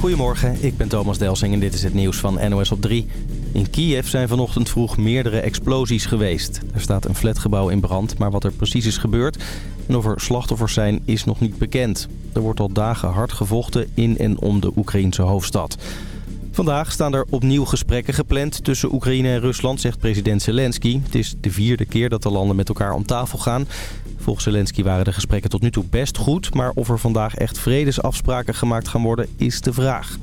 Goedemorgen, ik ben Thomas Delsing en dit is het nieuws van NOS op 3. In Kiev zijn vanochtend vroeg meerdere explosies geweest. Er staat een flatgebouw in brand, maar wat er precies is gebeurd... en of er slachtoffers zijn, is nog niet bekend. Er wordt al dagen hard gevochten in en om de Oekraïnse hoofdstad. Vandaag staan er opnieuw gesprekken gepland tussen Oekraïne en Rusland, zegt president Zelensky. Het is de vierde keer dat de landen met elkaar om tafel gaan. Volgens Zelensky waren de gesprekken tot nu toe best goed... maar of er vandaag echt vredesafspraken gemaakt gaan worden, is de vraag.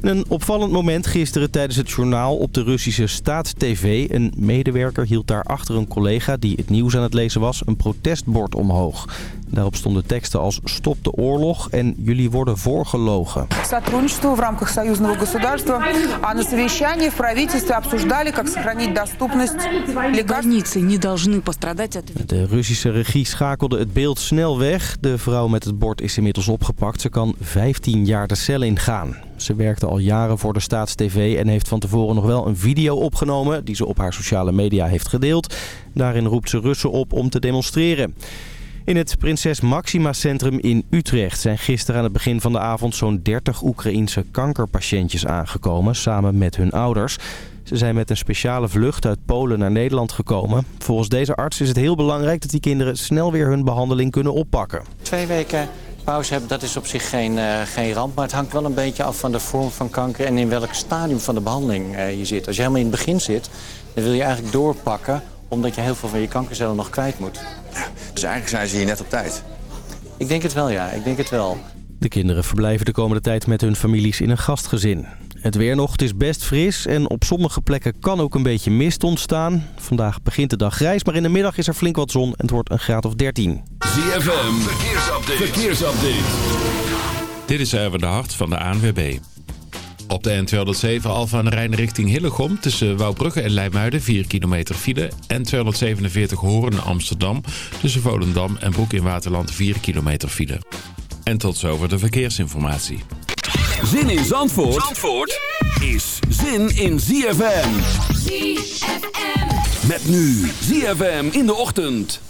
Een opvallend moment gisteren tijdens het journaal op de Russische Staatstv. Een medewerker hield daar achter een collega die het nieuws aan het lezen was een protestbord omhoog. Daarop stonden teksten als stop de oorlog en jullie worden voorgelogen. Сотрудничество в рамках союзного государства, а на совещании в правительстве обсуждали, как сохранить доступность лекарств. Больницы не должны пострадать от De Russische regie schakelde het beeld snel weg. De vrouw met het bord is inmiddels opgepakt. Ze kan 15 jaar de cel ingaan. Ze werkte al jaren voor de Staatstv en heeft van tevoren nog wel een video opgenomen... die ze op haar sociale media heeft gedeeld. Daarin roept ze Russen op om te demonstreren. In het Prinses Maxima Centrum in Utrecht zijn gisteren aan het begin van de avond zo'n 30 Oekraïense kankerpatiëntjes aangekomen samen met hun ouders. Ze zijn met een speciale vlucht uit Polen naar Nederland gekomen. Volgens deze arts is het heel belangrijk dat die kinderen snel weer hun behandeling kunnen oppakken. Twee weken pauze hebben, dat is op zich geen, uh, geen ramp. Maar het hangt wel een beetje af van de vorm van kanker en in welk stadium van de behandeling uh, je zit. Als je helemaal in het begin zit, dan wil je eigenlijk doorpakken omdat je heel veel van je kankercellen nog kwijt moet. Dus eigenlijk zijn ze hier net op tijd. Ik denk het wel, ja. Ik denk het wel. De kinderen verblijven de komende tijd met hun families in een gastgezin. Het weer nog, het is best fris en op sommige plekken kan ook een beetje mist ontstaan. Vandaag begint de dag grijs, maar in de middag is er flink wat zon en het wordt een graad of 13. ZFM, verkeersupdate. verkeersupdate. Dit is Erwin de Hart van de ANWB. Op de N207 Alfa aan de Rijn richting Hillegom tussen Wouwbrugge en Leimuiden 4 kilometer file. N247 Horen Amsterdam tussen Volendam en Broek in Waterland 4 kilometer file. En tot zover de verkeersinformatie. Zin in Zandvoort, Zandvoort is zin in ZFM. ZFM. Met nu ZFM in de ochtend.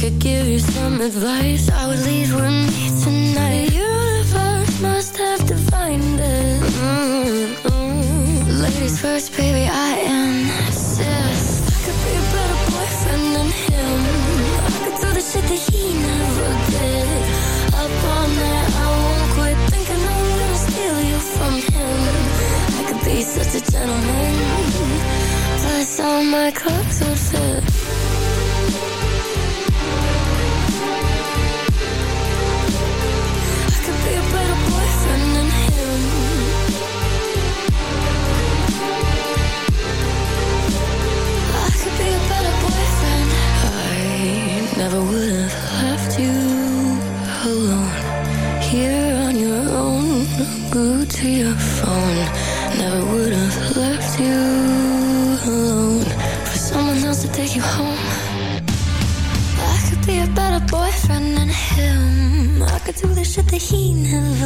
Could give you some advice, I would leave with me tonight. The universe must have defined it. Mm-mm. Ladies first, baby, I insist. I could be a better boyfriend than him. I could do the shit that he never did. Up all night, I won't quit thinking I'm gonna steal you from him. I could be such a gentleman. Plus, all my clothes would fit.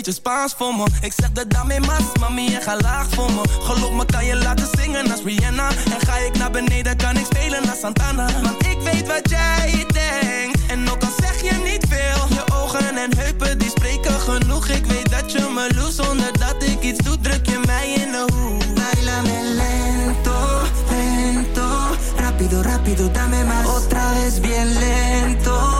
Ik zeg de dame mas, mami, en ga laag voor me. Geloof me, kan je laten zingen als Rihanna? En ga ik naar beneden, kan ik spelen als Santana? Want ik weet wat jij denkt. En ook al zeg je niet veel Je ogen en heupen, die spreken genoeg. Ik weet dat je me loest, zonder dat ik iets doe. Druk je mij in de hoek. Bailame lento, lento. Rápido, rápido, dame más. Otra vez bien lento.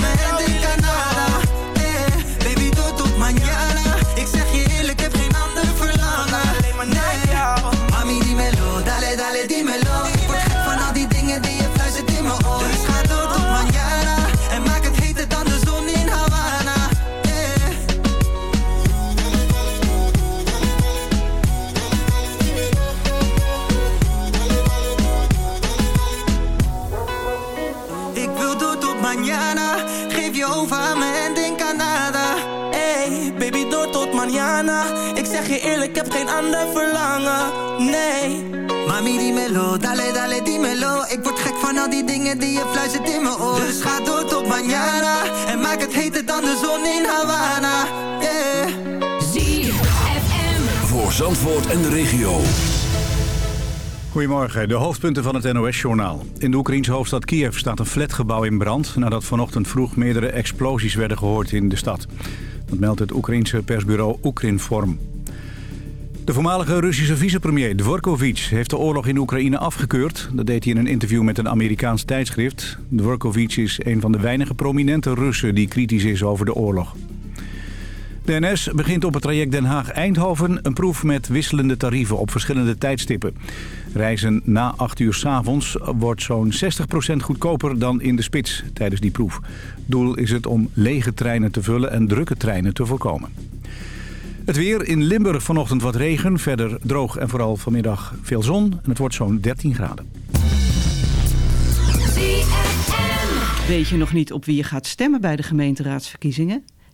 Geef je over aan me en denk aan nada. Hey, baby, door tot mañana Ik zeg je eerlijk, ik heb geen ander verlangen Nee Mami, dímelo, dale, dale, dímelo. Ik word gek van al die dingen die je fluistert in mijn oor. Dus ga door tot mañana. En maak het heter dan de zon in Havana. Yeah. ZFM. Voor Zandvoort en de regio. Goedemorgen, de hoofdpunten van het NOS-journaal. In de Oekraïnse hoofdstad Kiev staat een flatgebouw in brand... nadat vanochtend vroeg meerdere explosies werden gehoord in de stad. Dat meldt het Oekraïense persbureau Oekrinform. De voormalige Russische vicepremier Dvorkovic heeft de oorlog in Oekraïne afgekeurd. Dat deed hij in een interview met een Amerikaans tijdschrift. Dvorkovic is een van de weinige prominente Russen die kritisch is over de oorlog. De NS begint op het traject Den Haag-Eindhoven een proef met wisselende tarieven op verschillende tijdstippen. Reizen na 8 uur 's avonds wordt zo'n 60% goedkoper dan in de spits tijdens die proef. Doel is het om lege treinen te vullen en drukke treinen te voorkomen. Het weer in Limburg vanochtend wat regen, verder droog en vooral vanmiddag veel zon. En het wordt zo'n 13 graden. Weet je nog niet op wie je gaat stemmen bij de gemeenteraadsverkiezingen?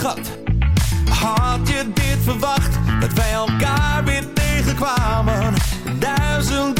schat. Had je dit verwacht, dat wij elkaar weer tegenkwamen? Duizend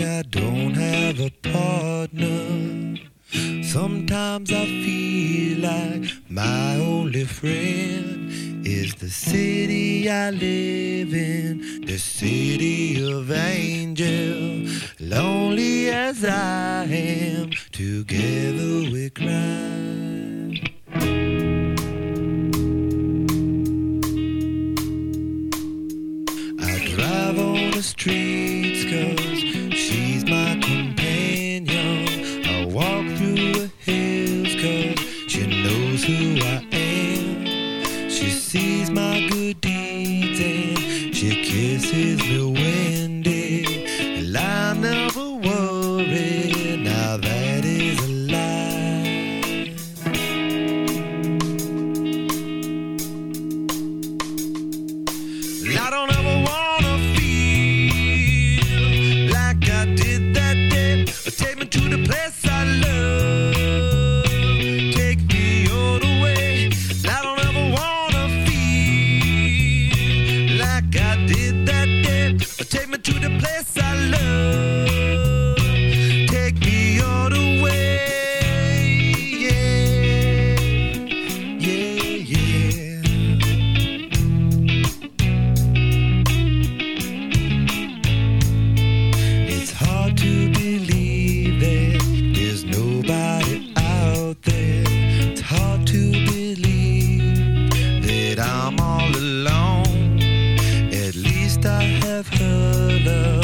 Yeah. do. I've heard of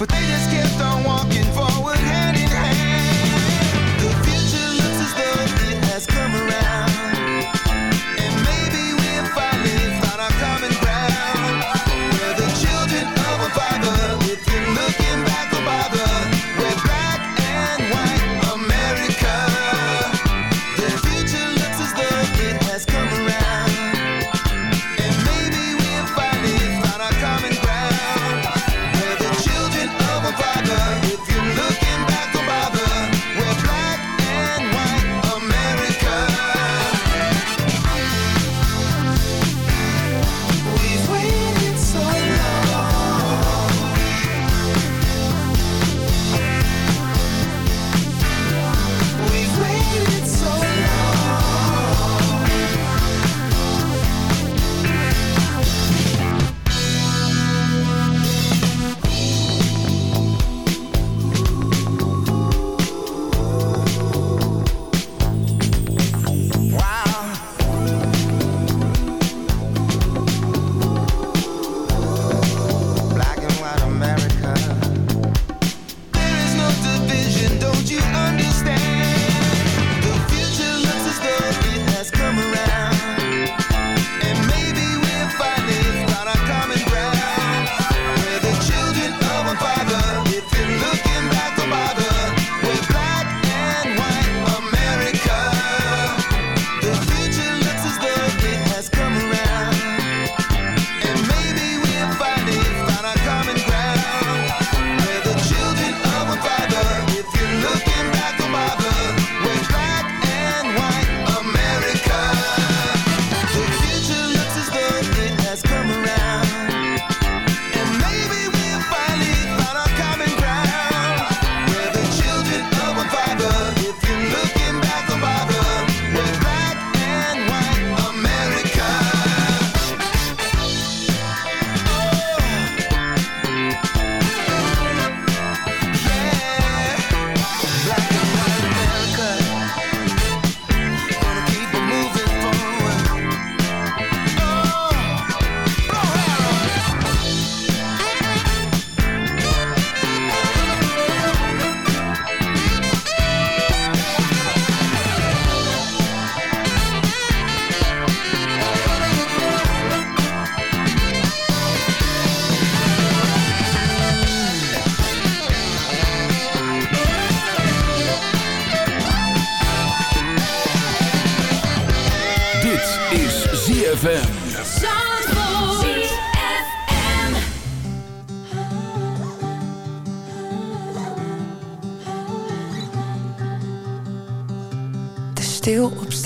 but they just kept on walking forward.